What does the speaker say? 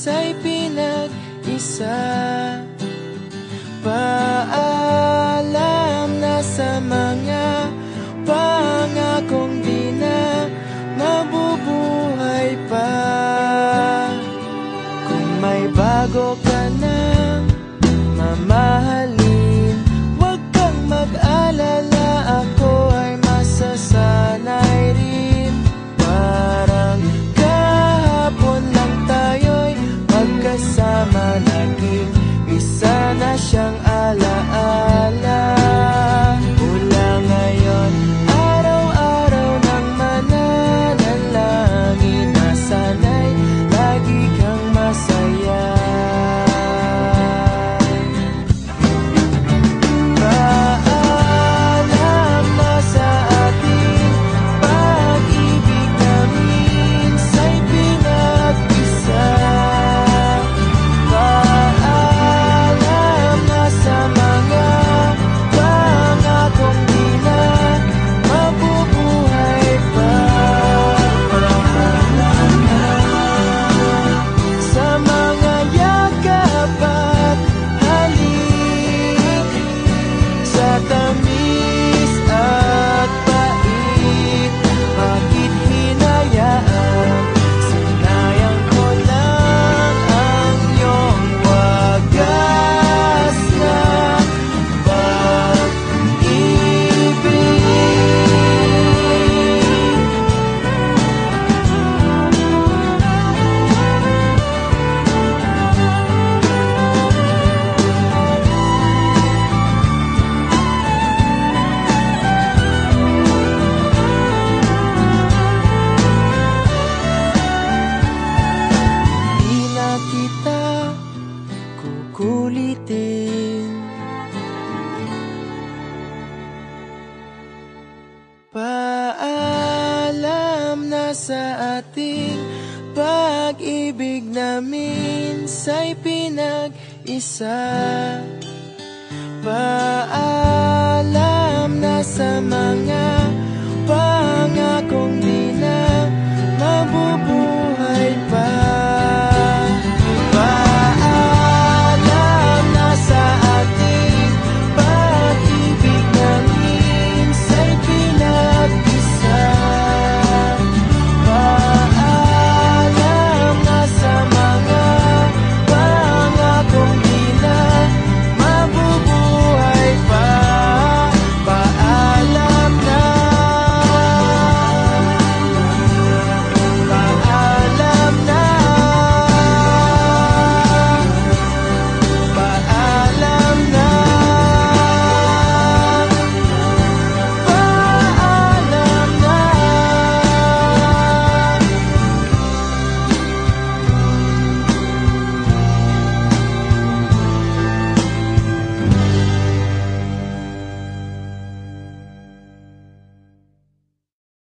sa'y pinag-isa. Paalam na sa mga pangakong di na mabubuhay pa. Kung may bago ka na mamahal kukulitin Paalam na sa ating pag-ibig namin sa'y pinag-isa. Paalam